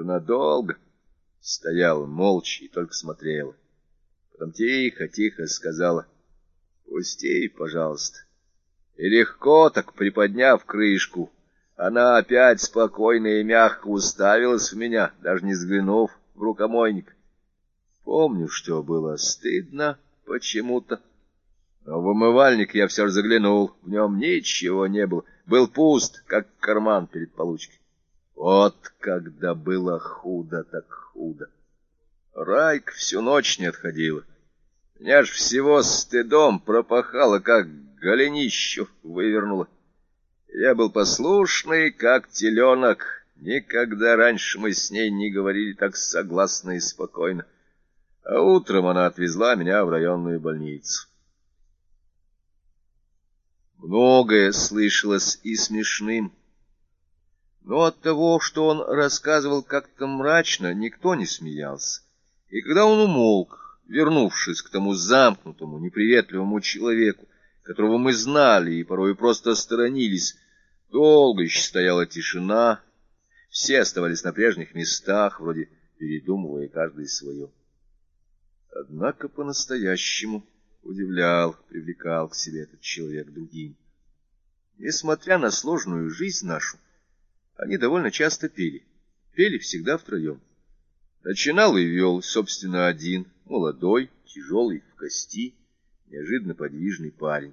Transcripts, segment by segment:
Жена долго стояла молча и только смотрела. Потом тихо-тихо сказала, «Пусти, пожалуйста». И легко так приподняв крышку, она опять спокойно и мягко уставилась в меня, даже не взглянув в рукомойник. Помню, что было стыдно почему-то. Но в умывальник я все же заглянул, в нем ничего не было, был пуст, как карман перед получкой. Вот когда было худо, так худо. Райк всю ночь не отходила. Меня ж всего стыдом пропахало, как голенищу вывернуло. Я был послушный, как теленок. Никогда раньше мы с ней не говорили так согласно и спокойно. А утром она отвезла меня в районную больницу. Многое слышалось и смешным. Но от того, что он рассказывал как-то мрачно, никто не смеялся. И когда он умолк, вернувшись к тому замкнутому, неприветливому человеку, которого мы знали и порой просто сторонились. Долго еще стояла тишина, все оставались на прежних местах, вроде передумывая каждый свое. Однако по-настоящему удивлял, привлекал к себе этот человек другим. Несмотря на сложную жизнь нашу, они довольно часто пели, пели всегда втроем. Начинал и вел, собственно, один, молодой, тяжелый в кости, неожиданно подвижный парень.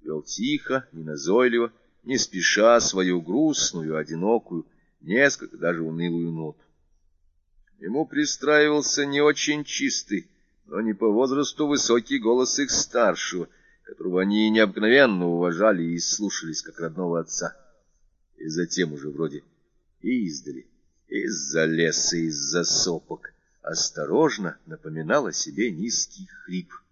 Вел тихо, неназойливо, не спеша свою грустную, одинокую, несколько даже унылую ноту. Ему пристраивался не очень чистый, но не по возрасту высокий голос их старшего, которого они необыкновенно уважали и слушались как родного отца. И затем уже вроде издали, из-за леса, из-за сопок, осторожно напоминал о себе низкий хрип —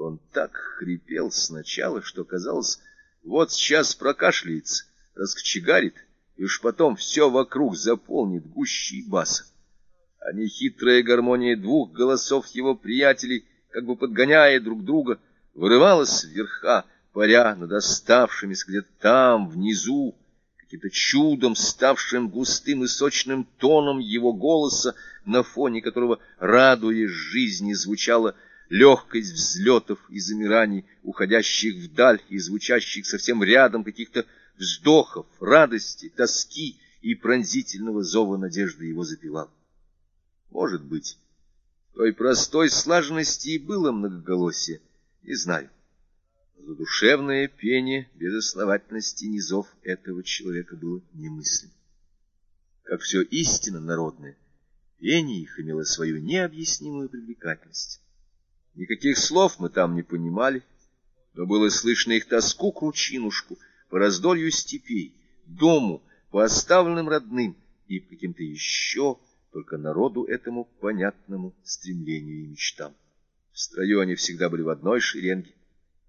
он так хрипел сначала, что казалось, вот сейчас прокашляется, раскочегарит, и уж потом все вокруг заполнит гущий баса. А нехитрая гармония двух голосов его приятелей, как бы подгоняя друг друга, вырывалась вверха, паря над оставшимися где-то там, внизу, каким-то чудом ставшим густым и сочным тоном его голоса, на фоне которого, радуясь жизни, звучало легкость взлетов и замираний, уходящих вдаль и звучащих совсем рядом каких-то вздохов, радости, тоски и пронзительного зова надежды его запевал. Может быть, той простой слаженности и было многоголосие, не знаю. Но задушевное пение без основательности низов этого человека было немыслимо. Как все истинно народное, пение их имело свою необъяснимую привлекательность. Никаких слов мы там не понимали, но было слышно их тоску к ручинушку, по раздолью степей, дому, по оставленным родным и каким-то еще, только народу этому понятному стремлению и мечтам. В строю они всегда были в одной шеренге,